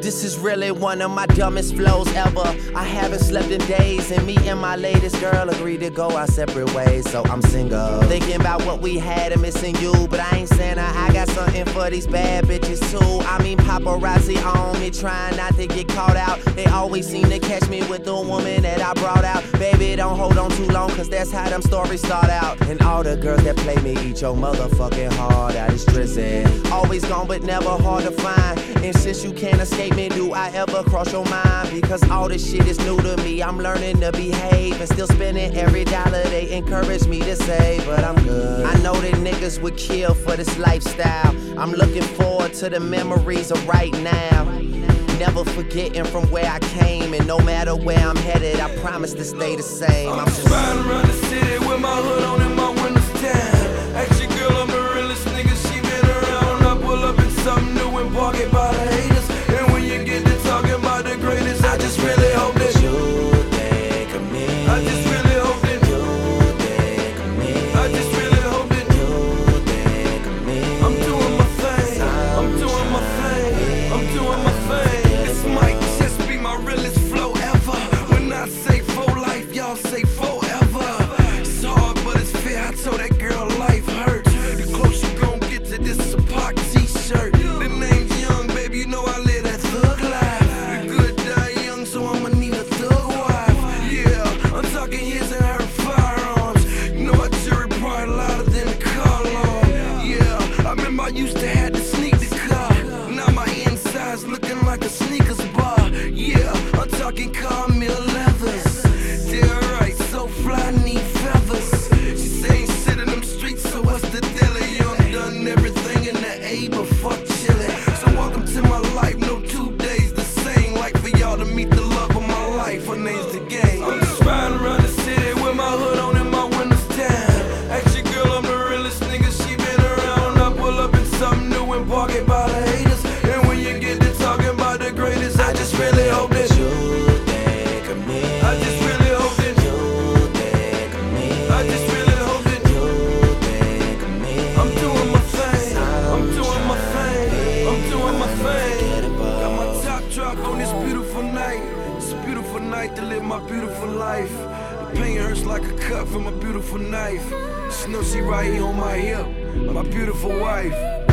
This is really one of my dumbest flows ever. I haven't slept in days, and me and my latest girl agreed to go our separate ways, so I'm single. Thinking about what we had and missing you, but I ain't saying I, Something for these bad bitches too. I mean, paparazzi on me, trying not to get caught out. They always seem to catch me with the woman that I brought out. Baby, don't hold on too long, cause that's how them stories start out. And all the girls that play me eat your motherfucking heart out. It's drizzy. Always gone, but never hard to find. And since you can't escape me, do I ever cross your mind? Because all this shit is new to me. I'm learning to behave and still spending every dollar they encourage me to save. But I'm good. I know that niggas would kill for this lifestyle. I'm looking forward to the memories of right now. Never forgetting from where I came, and no matter where I'm headed, I promise to stay the same. I'm just Riding around the city with my hood on and my like a Snickers bar. Yeah, I'm talking Carmel leathers. Yeah, right, so fly, need feathers. She say ain't sit in them streets, so what's the deal? You done done everything in the A, but fuck night to live my beautiful life. The pain hurts like a cut from a beautiful knife. Knows right here on my hip. My beautiful wife.